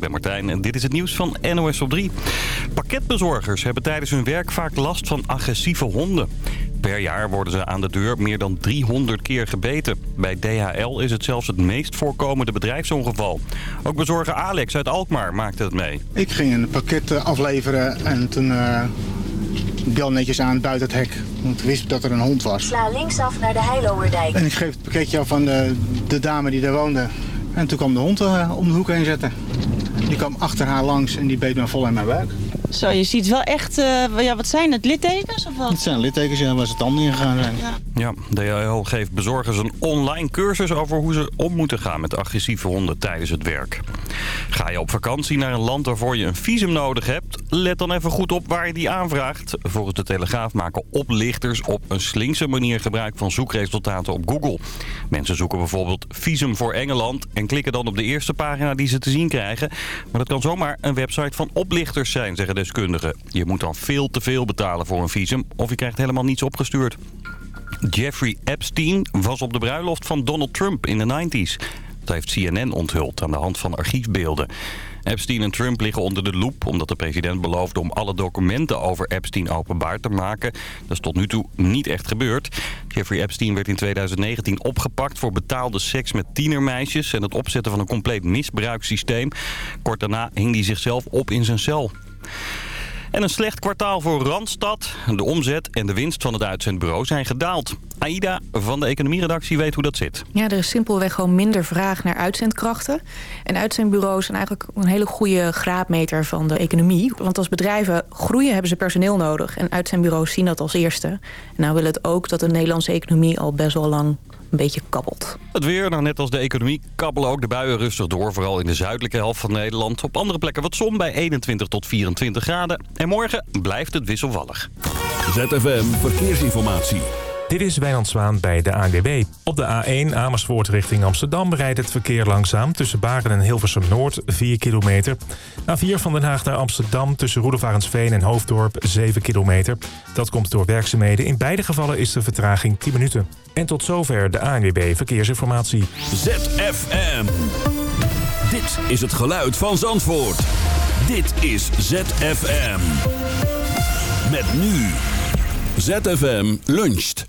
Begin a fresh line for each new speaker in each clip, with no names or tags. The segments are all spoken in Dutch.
ben Martijn en dit is het nieuws van NOS op 3. Pakketbezorgers hebben tijdens hun werk vaak last van agressieve honden. Per jaar worden ze aan de deur meer dan 300 keer gebeten. Bij DHL is het zelfs het meest voorkomende bedrijfsongeval. Ook bezorger Alex uit Alkmaar maakte het mee.
Ik ging een pakket eh, afleveren en toen uh, bel netjes aan buiten het hek. Want ik wist dat er een hond was.
Sla linksaf naar de Heilowerdijk.
En ik geef het pakketje af aan de, de dame die daar woonde. En toen kwam de hond uh, om de hoek heen zetten. Die kwam achter haar langs en die beet me vol in mijn buik.
Zo, je ziet wel echt, uh, ja, wat zijn het, littekens of wat?
Het zijn littekens, ja, waar ze tanden in gegaan zijn.
Ja. ja, DHL geeft bezorgers een online cursus over hoe ze om moeten gaan met agressieve honden tijdens het werk. Ga je op vakantie naar een land waarvoor je een visum nodig hebt? Let dan even goed op waar je die aanvraagt. Volgens de Telegraaf maken oplichters op een slinkse manier gebruik van zoekresultaten op Google. Mensen zoeken bijvoorbeeld visum voor Engeland en klikken dan op de eerste pagina die ze te zien krijgen. Maar dat kan zomaar een website van oplichters zijn, zeggen deskundigen. Je moet dan veel te veel betalen voor een visum of je krijgt helemaal niets opgestuurd. Jeffrey Epstein was op de bruiloft van Donald Trump in de 90s. Dat heeft CNN onthuld aan de hand van archiefbeelden. Epstein en Trump liggen onder de loep omdat de president beloofde om alle documenten over Epstein openbaar te maken. Dat is tot nu toe niet echt gebeurd. Jeffrey Epstein werd in 2019 opgepakt voor betaalde seks met tienermeisjes en het opzetten van een compleet misbruikssysteem. Kort daarna hing hij zichzelf op in zijn cel. En een slecht kwartaal voor Randstad. De omzet en de winst van het uitzendbureau zijn gedaald. Aida van de economieredactie weet hoe dat zit.
Ja, er is simpelweg gewoon minder vraag naar uitzendkrachten. En uitzendbureaus zijn eigenlijk een hele goede graadmeter van de economie. Want als bedrijven groeien hebben ze personeel nodig. En uitzendbureaus zien dat als eerste. En nou wil het ook dat de Nederlandse economie al best wel lang een beetje kabbelt.
Het weer, nou net als de economie, kabbelen ook de buien rustig door. Vooral in de zuidelijke helft van Nederland. Op andere plekken wat zon bij 21 tot 24 graden. En morgen blijft het wisselvallig.
ZFM Verkeersinformatie.
Dit is Wijnand Zwaan bij de ANWB. Op de A1 Amersfoort richting Amsterdam rijdt het verkeer langzaam... tussen Baren en Hilversum Noord, 4 kilometer. A4 van Den Haag naar Amsterdam tussen Roedevarensveen en Hoofddorp, 7 kilometer. Dat komt door werkzaamheden. In beide gevallen is de vertraging 10 minuten. En tot zover de ANWB Verkeersinformatie.
ZFM. Dit is het geluid van Zandvoort. Dit is ZFM. Met nu... ZFM luncht.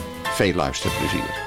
Veel luisterplezier.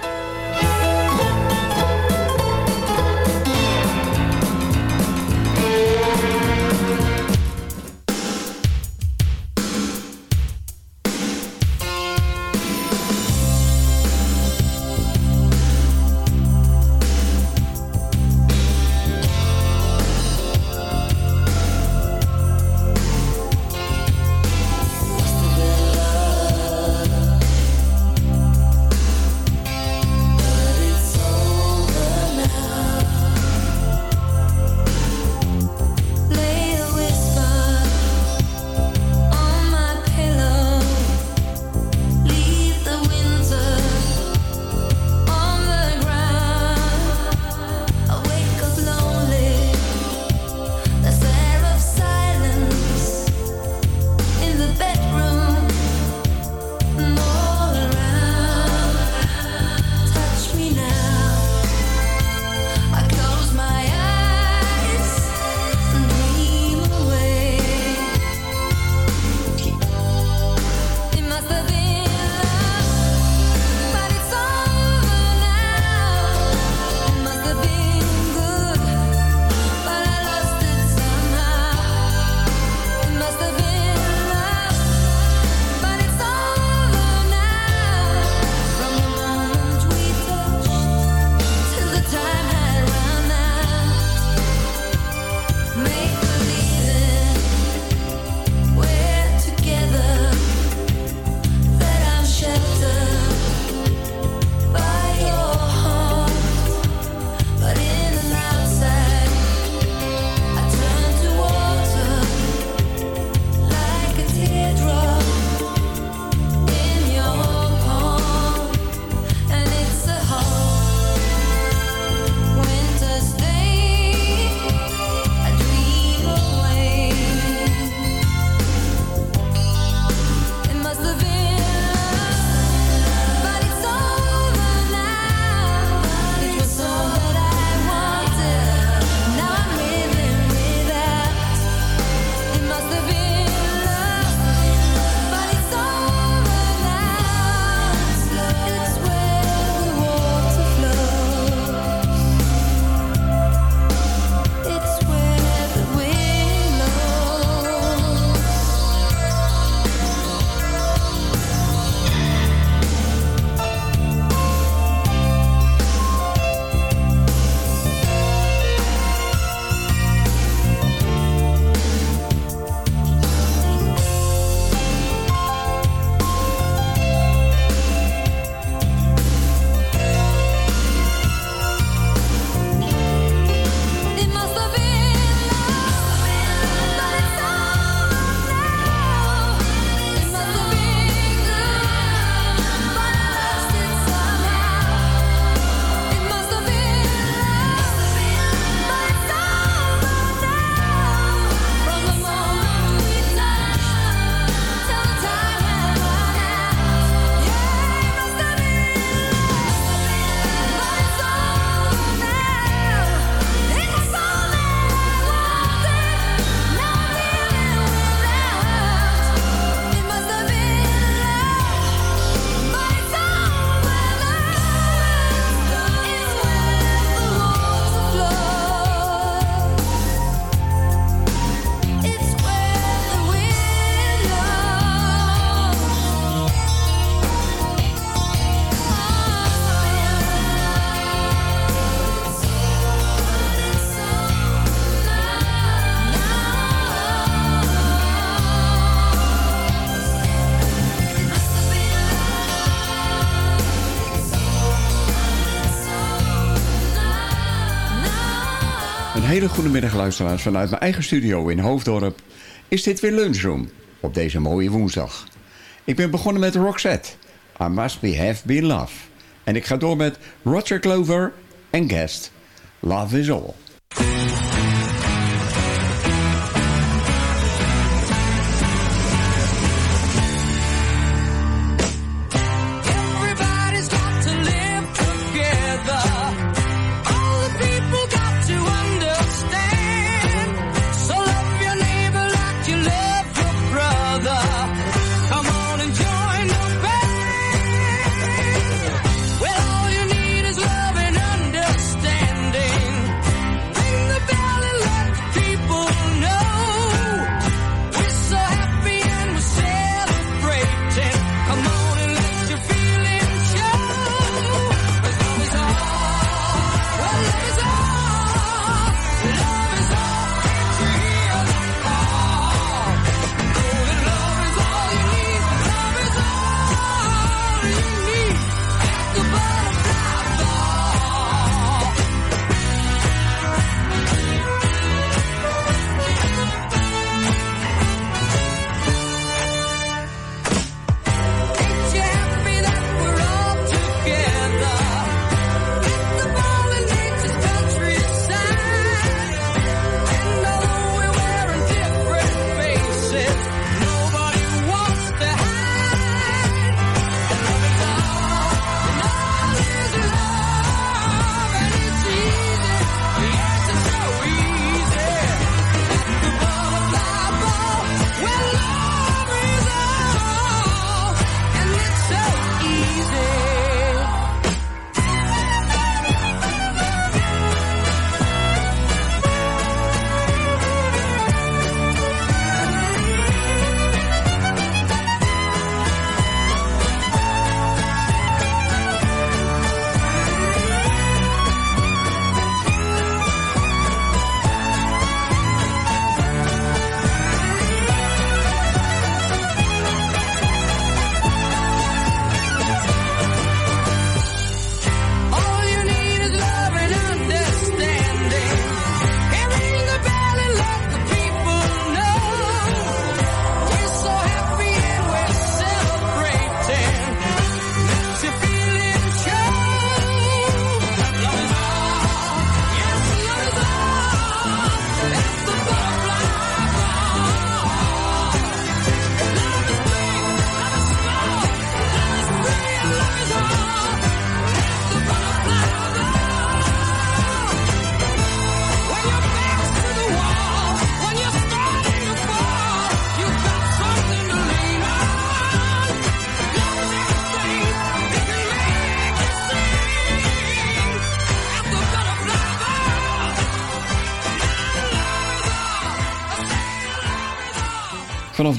Hele goede middag luisteraars. Vanuit mijn eigen studio in Hoofddorp is dit weer Lunchroom op deze mooie woensdag. Ik ben begonnen met Roxette. I Must Be Have Been Love. En ik ga door met Roger Clover en Guest. Love is All.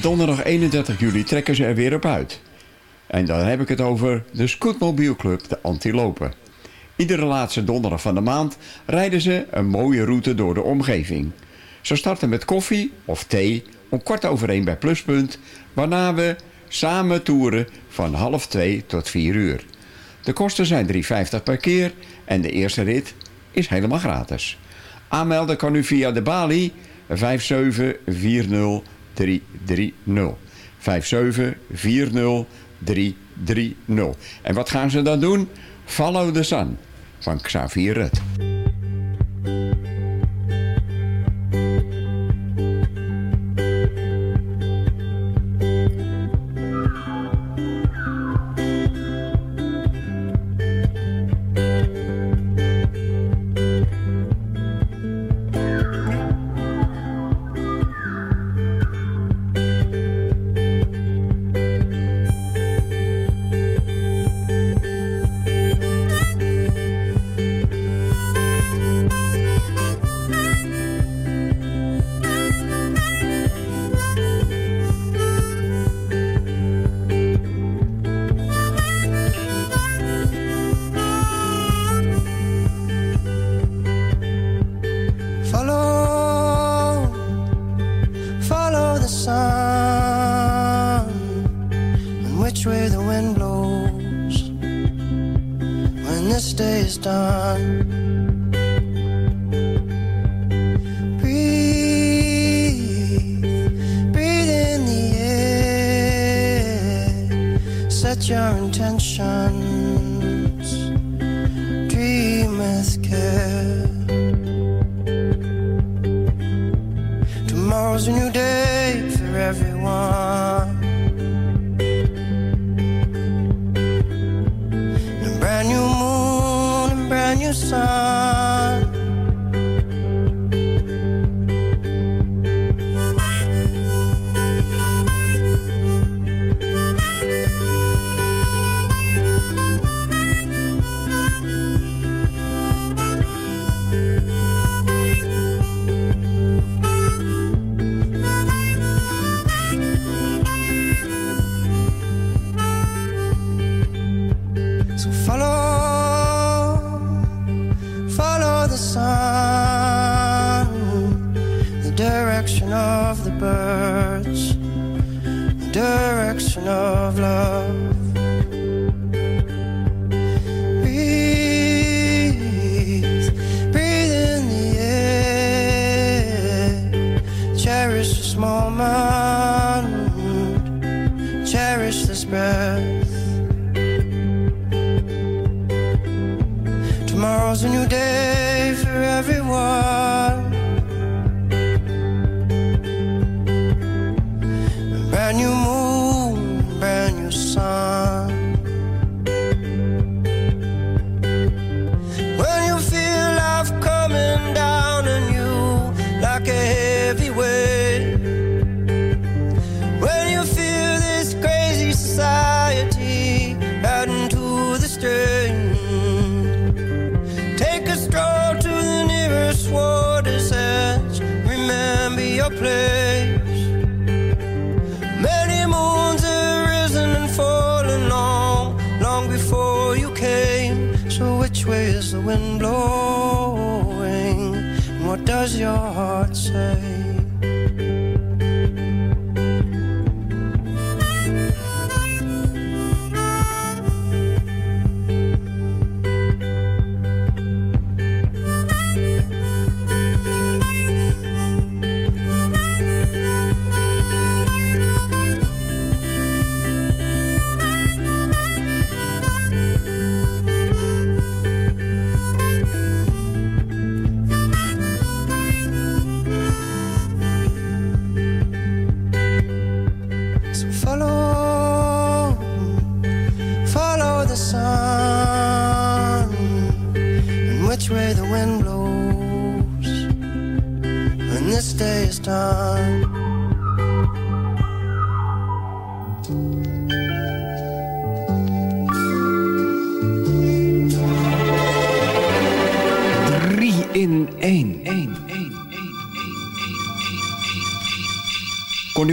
Donderdag 31 juli trekken ze er weer op uit. En dan heb ik het over de Scootmobielclub de Antilopen. Iedere laatste donderdag van de maand rijden ze een mooie route door de omgeving. Ze starten met koffie of thee om kwart over één bij Pluspunt... waarna we samen toeren van half twee tot vier uur. De kosten zijn 3,50 per keer en de eerste rit is helemaal gratis. Aanmelden kan u via de balie 5740330. 5740330. En wat gaan ze dan doen? Follow the Sun van Xavier Rutte.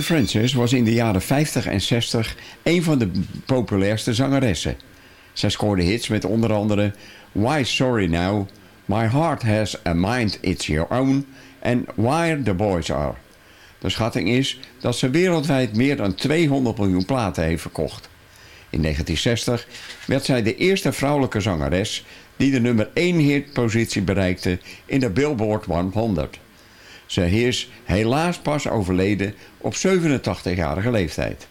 Francis was in de jaren 50 en 60 een van de populairste zangeressen. Zij scoorde hits met onder andere Why Sorry Now, My Heart Has a Mind It's Your Own en Where the Boys Are. De schatting is dat ze wereldwijd meer dan 200 miljoen platen heeft verkocht. In 1960 werd zij de eerste vrouwelijke zangeres die de nummer 1 hitpositie bereikte in de Billboard 100. Ze is helaas pas overleden op 87-jarige leeftijd.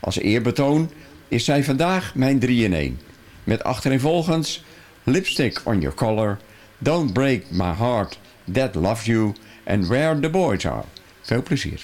Als eerbetoon is zij vandaag mijn 3 in 1. Met achtereenvolgens Lipstick on Your Collar, Don't Break My Heart, That Love You en Where the Boys Are. Veel plezier.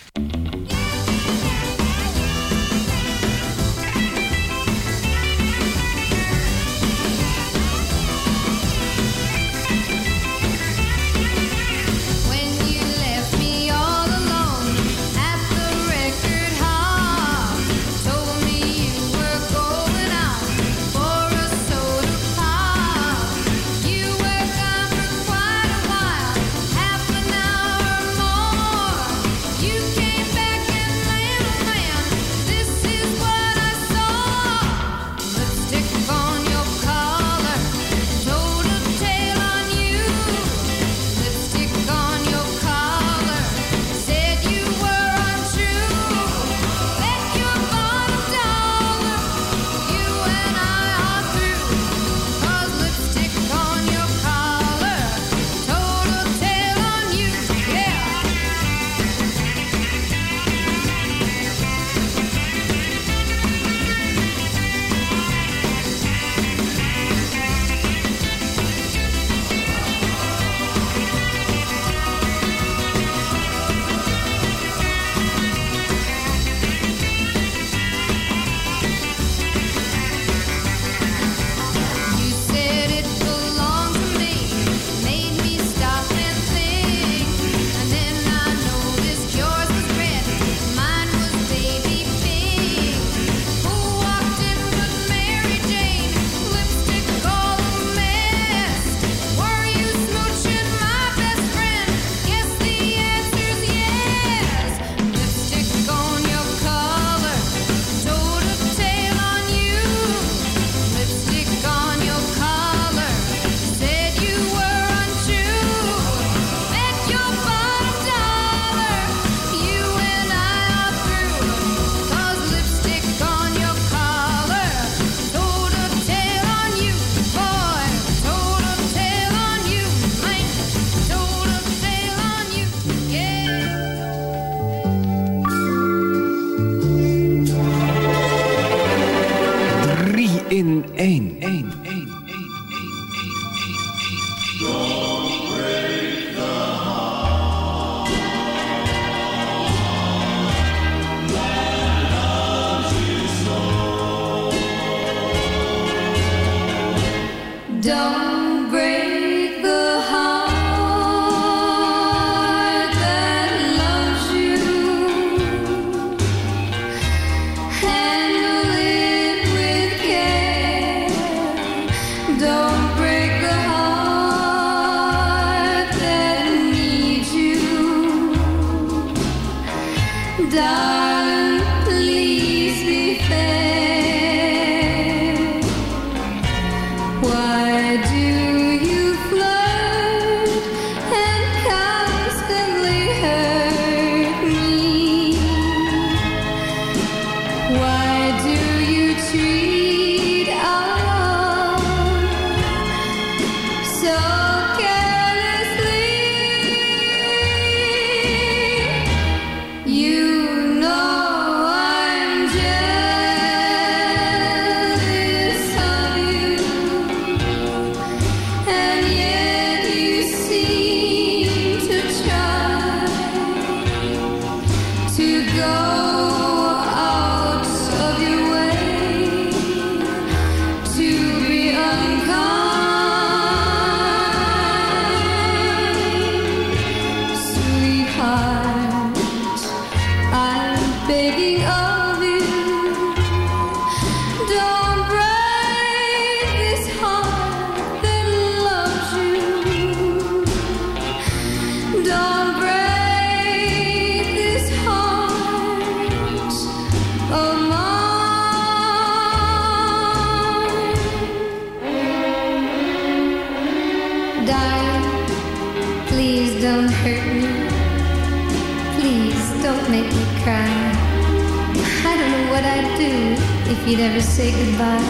you'd ever say goodbye.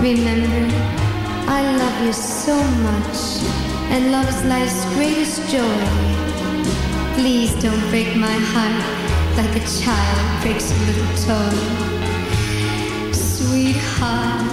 Remember, I love you so much, and love's life's greatest joy. Please don't break my heart like a child breaks a little toy. Sweetheart.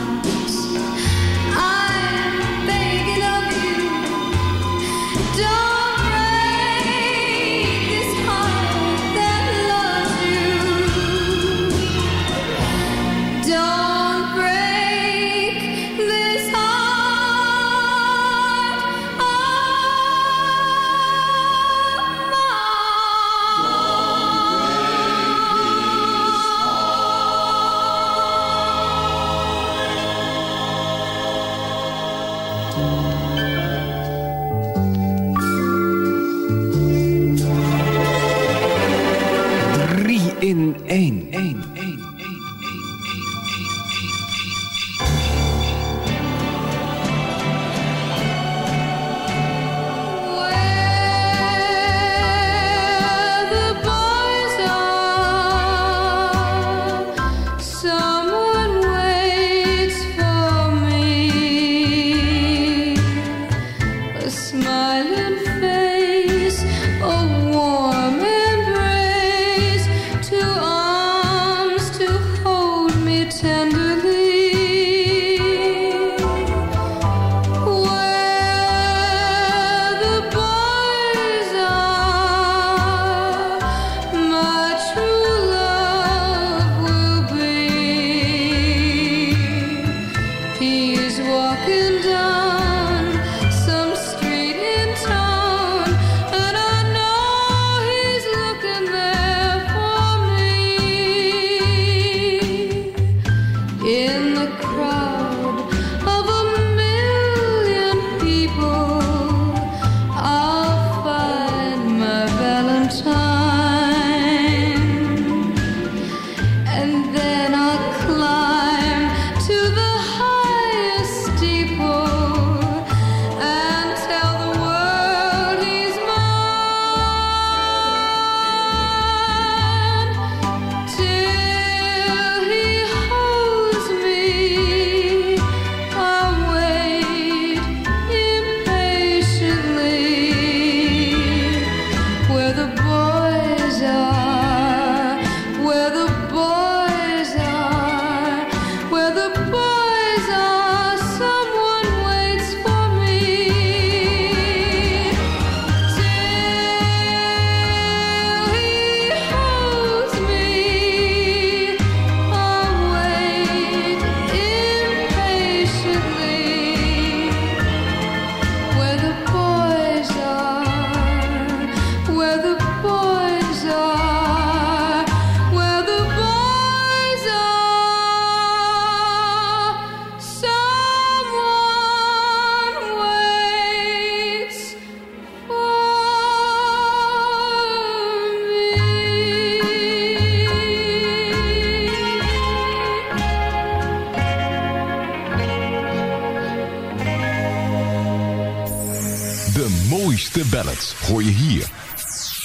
De ballads hoor je hier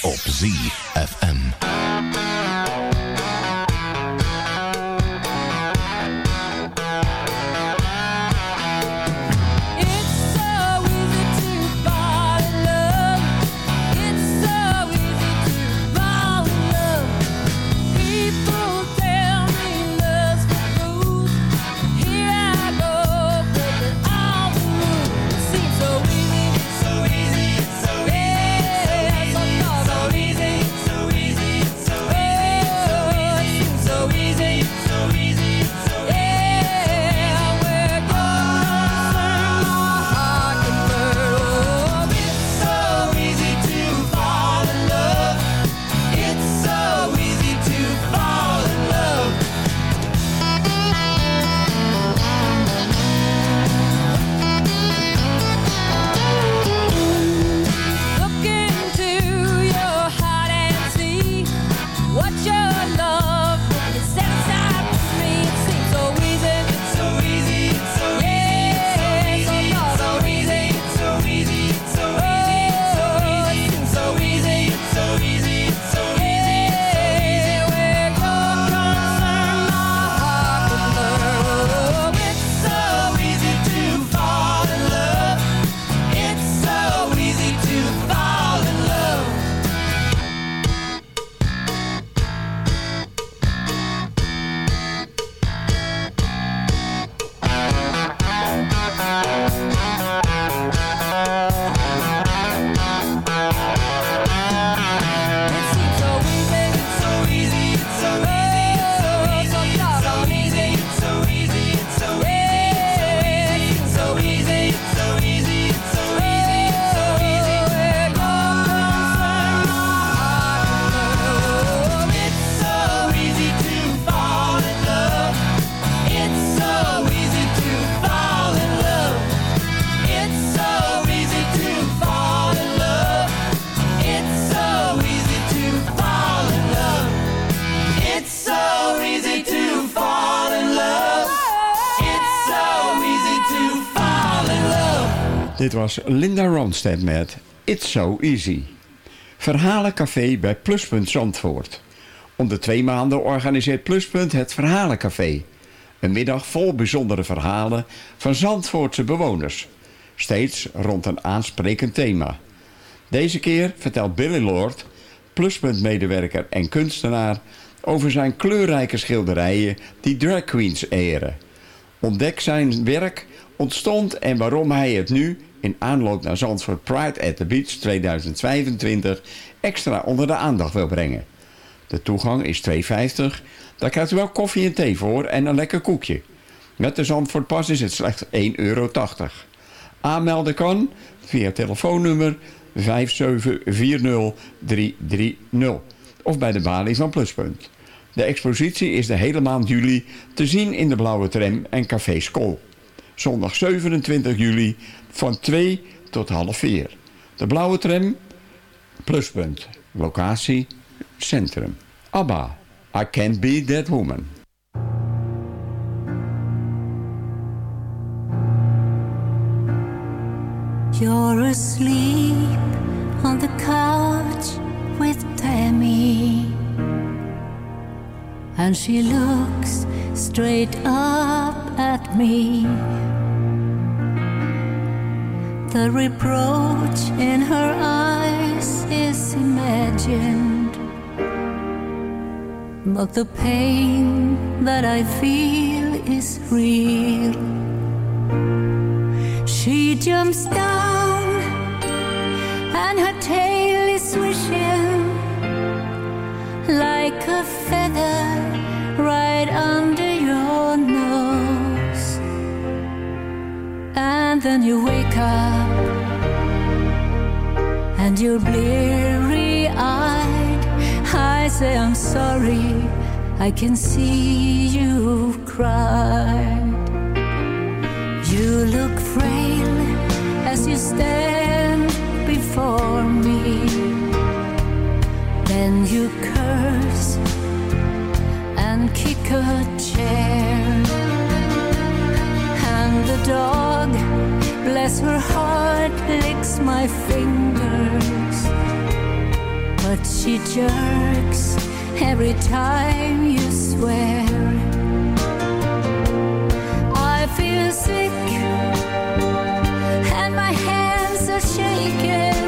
op ZFM.
Was Linda Ronstadt met It's So Easy. Verhalencafé bij Pluspunt Zandvoort. Om de twee maanden organiseert Pluspunt het Verhalencafé. Een middag vol bijzondere verhalen van Zandvoortse bewoners. Steeds rond een aansprekend thema. Deze keer vertelt Billy Lord, Pluspunt-medewerker en kunstenaar... over zijn kleurrijke schilderijen die drag queens eren. Ontdek zijn werk ontstond en waarom hij het nu... in aanloop naar Zandvoort Pride at the Beach 2025 extra onder de aandacht wil brengen. De toegang is 2,50. Daar krijgt u wel koffie en thee voor en een lekker koekje. Met de Zandvoortpas is het slechts 1,80 euro. Aanmelden kan via telefoonnummer 5740330 of bij de balie van Pluspunt. De expositie is de hele maand juli te zien in de Blauwe Tram en Café Skool. Zondag 27 juli van 2 tot half 4. De Blauwe Tram, Pluspunt. Locatie, Centrum. ABBA, I Can't Be That Woman.
You're asleep on the couch with Tammy. And she looks straight up at me. The reproach in her eyes is imagined. But the pain that I feel is real. She jumps down and her tail is swishing like a feather right under Then you wake up and you're bleary eyed. I say, I'm sorry, I can see you cry. You look frail as you stand before me. Then you curse and kick a chair. And the dog, bless her heart, licks my fingers. But she jerks every time you swear. I feel sick and my hands are shaking.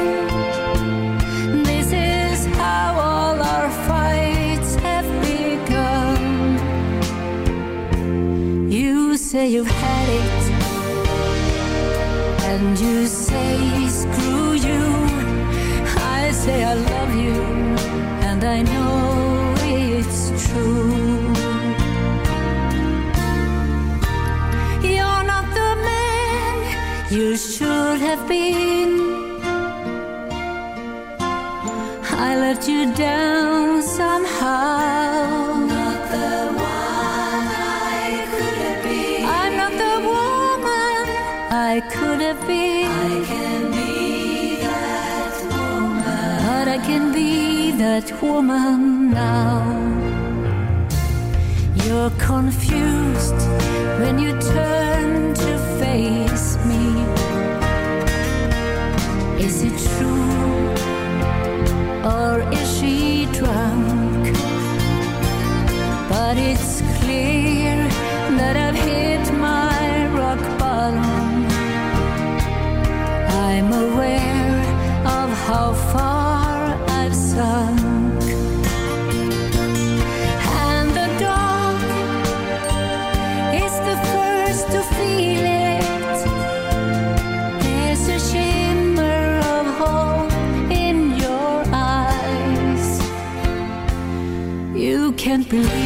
This is how all our fights have begun. You say you've had it, you say screw you. I say I love you, and I know it's true. You're not the man you should have been. I let you down that woman now. You're confused when you turn to face me. Is it true or is she drunk? But it's believe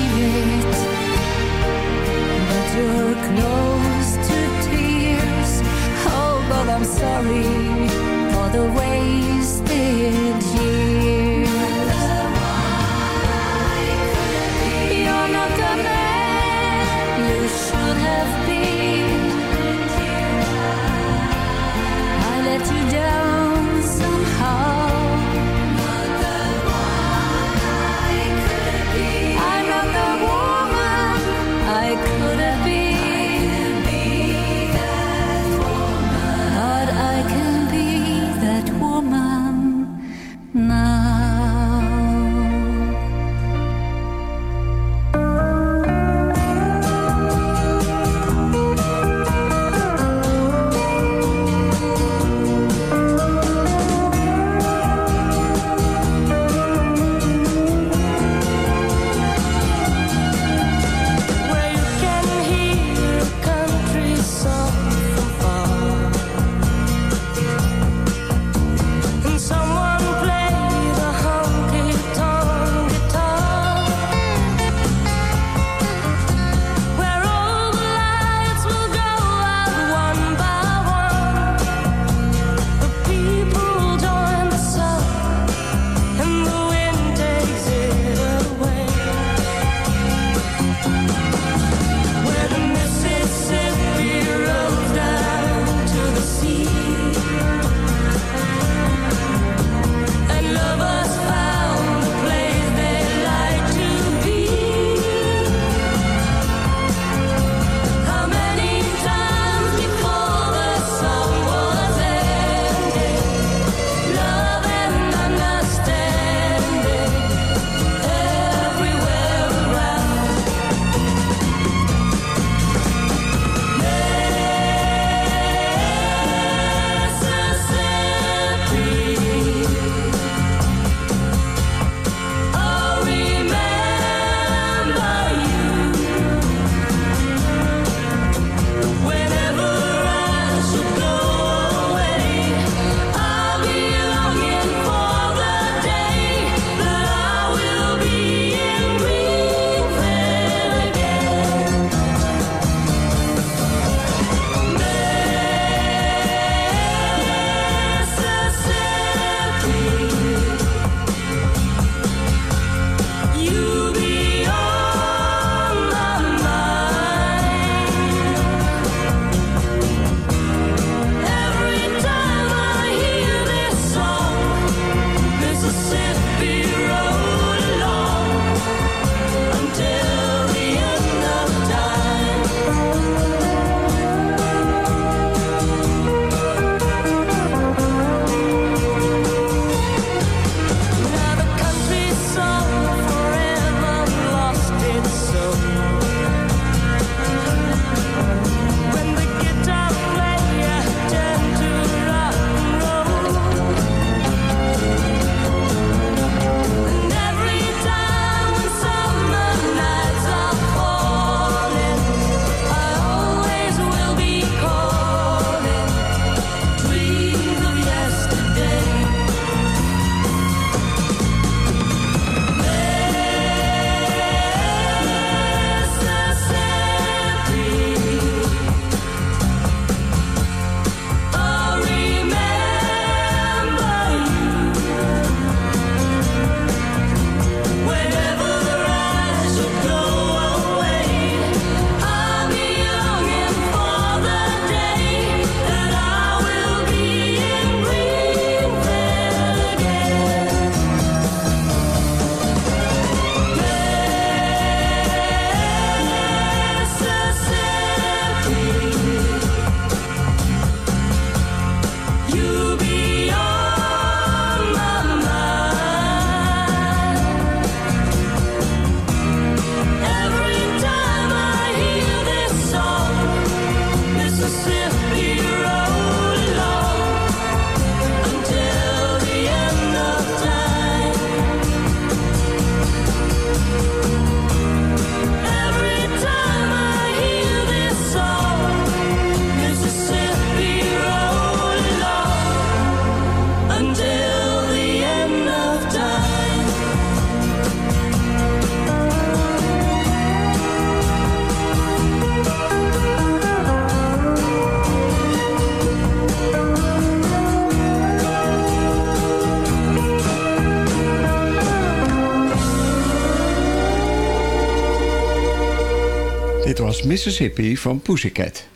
Mississippi van Pussycat.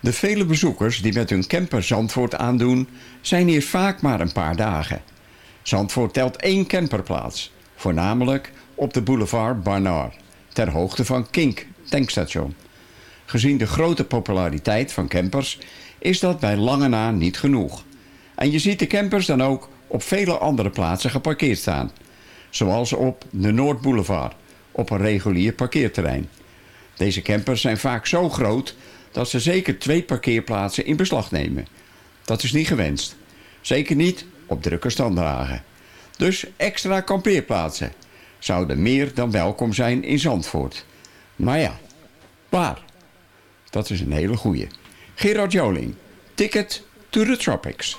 De vele bezoekers die met hun camper Zandvoort aandoen... zijn hier vaak maar een paar dagen. Zandvoort telt één camperplaats. Voornamelijk op de boulevard Barnard. Ter hoogte van Kink, tankstation. Gezien de grote populariteit van campers... is dat bij lange na niet genoeg. En je ziet de campers dan ook op vele andere plaatsen geparkeerd staan. Zoals op de Noordboulevard, op een regulier parkeerterrein... Deze campers zijn vaak zo groot dat ze zeker twee parkeerplaatsen in beslag nemen. Dat is niet gewenst. Zeker niet op drukke standdagen. Dus extra kampeerplaatsen zouden meer dan welkom zijn in Zandvoort. Maar ja, waar? Dat is een hele goeie. Gerard Joling, Ticket to the Tropics.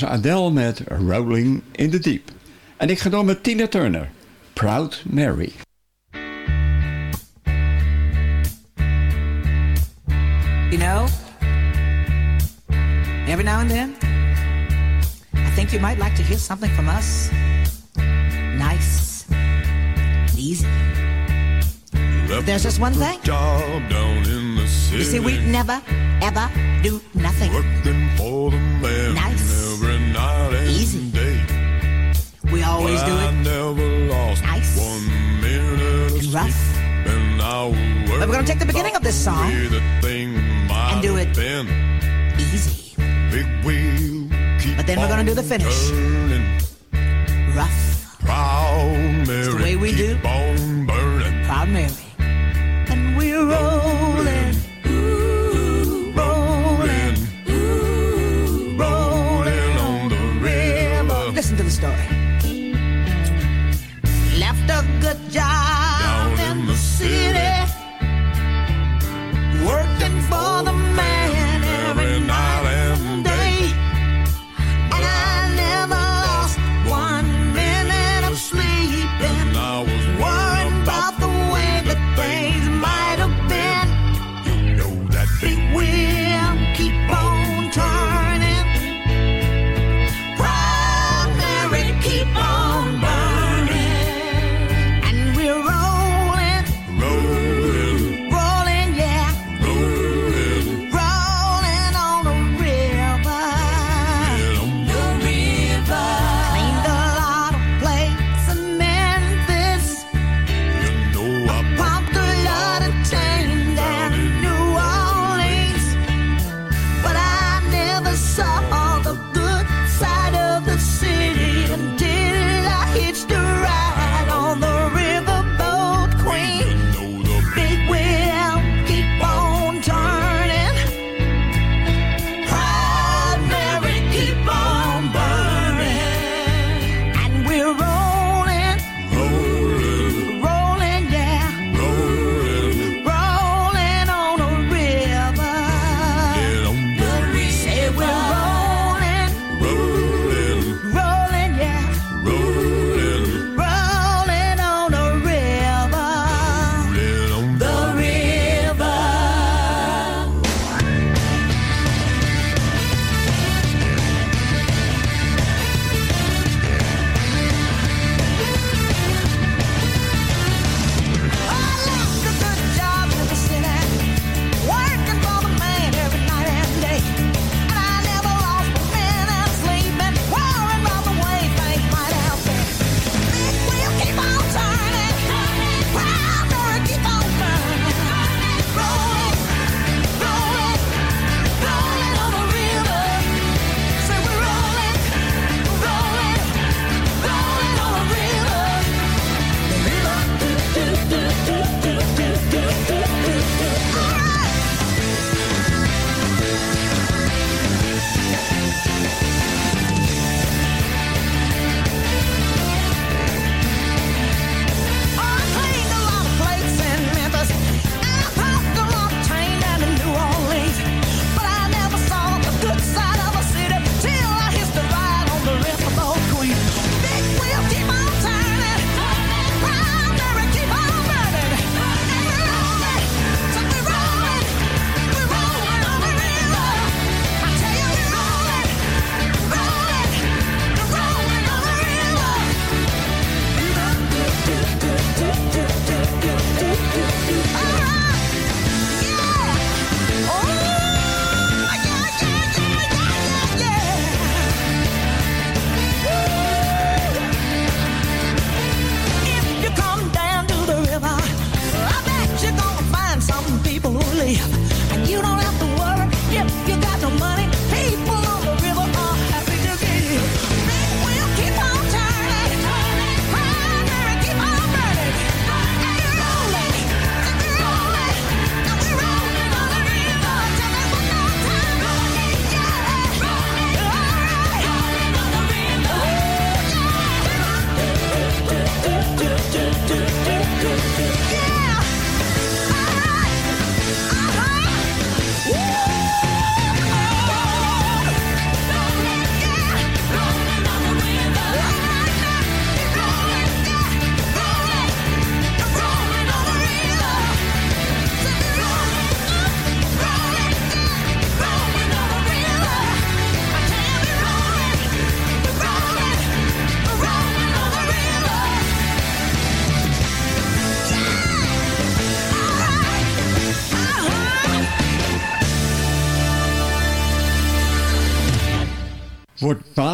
Was
Adele met Rolling in the Deep. En ik ga door met Tina Turner. Proud Mary.
You know, every now and then, I think you might like to hear something from us. Nice, and easy. There's just one thing.
Job down in the city.
You see, we never, ever do nothing.
Working for the man
Nice.
Every night and
Easy.
day.
We always
But
do
I never lost
Nice.
one minute
and rough.
And
But we're gonna take the beginning of this song and do it
been.
easy.
Big wheel keep
But then we're gonna do the finish.
turning.
Rough,
Proud Mary,
the way we do. proud Mary.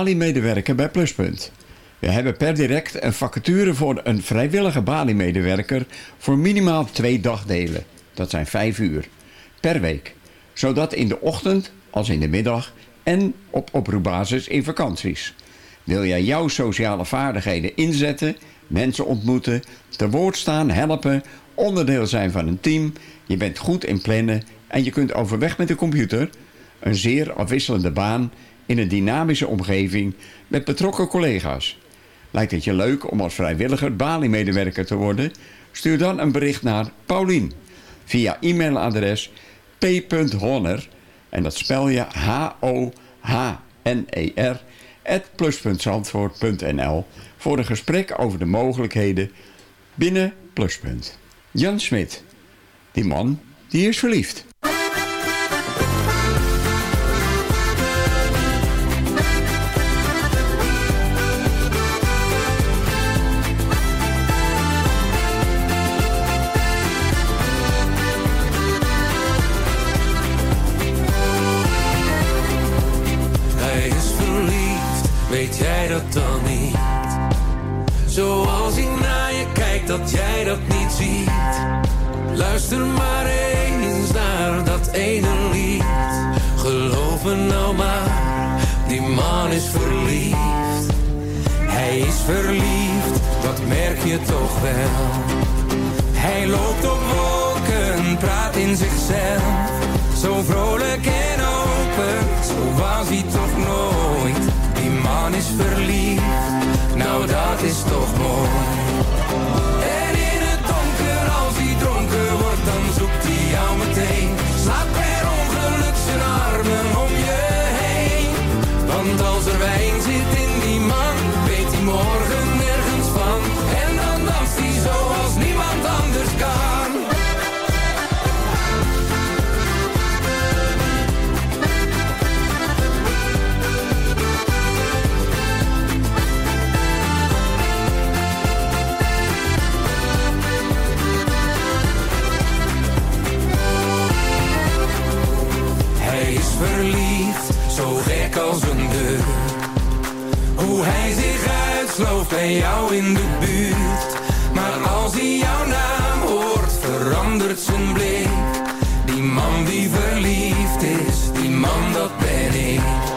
Word Bali-medewerker bij Pluspunt. We hebben per direct een vacature voor een vrijwillige Bali-medewerker voor minimaal twee dagdelen. Dat zijn vijf uur per week. Zodat in de ochtend als in de middag en op oproepbasis in vakanties. Wil jij jouw sociale vaardigheden inzetten, mensen ontmoeten, te woord staan, helpen, onderdeel zijn van een team, je bent goed in plannen en je kunt overweg met de computer, een zeer afwisselende baan in een dynamische omgeving met betrokken collega's. Lijkt het je leuk om als vrijwilliger Bali-medewerker te worden? Stuur dan een bericht naar Paulien via e-mailadres p.honner en dat spel je H-O-H-N-E-R plus.zandvoort.nl voor een gesprek over de mogelijkheden binnen Pluspunt. Jan Smit, die man, die is verliefd.
Hij loopt op wolken, praat in zichzelf. Zo vrolijk Is verliefd, zo gek als een deur. Hoe hij zich uitslooft bij jou in de buurt. Maar als hij jouw naam hoort, verandert zijn blik. Die man die verliefd is, die man dat ben ik.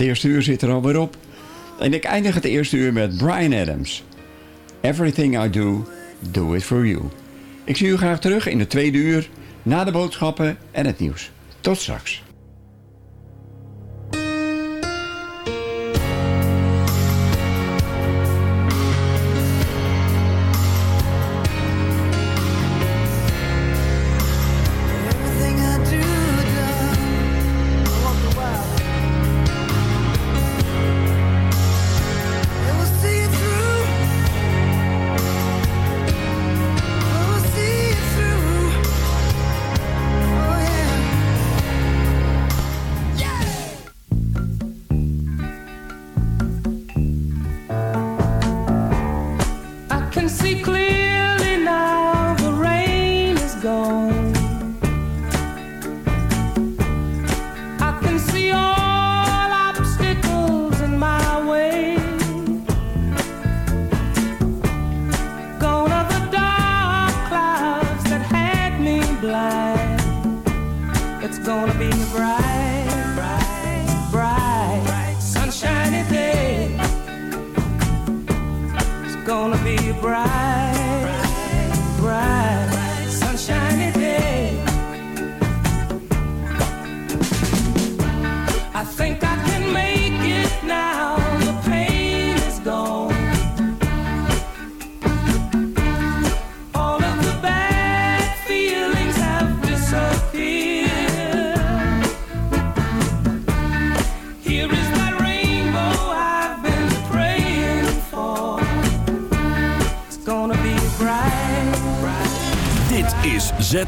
Het
eerste uur zit er alweer op. En ik eindig het eerste uur met Brian Adams. Everything I do, do it for you. Ik zie u graag terug in het tweede uur, na de boodschappen en het nieuws. Tot straks.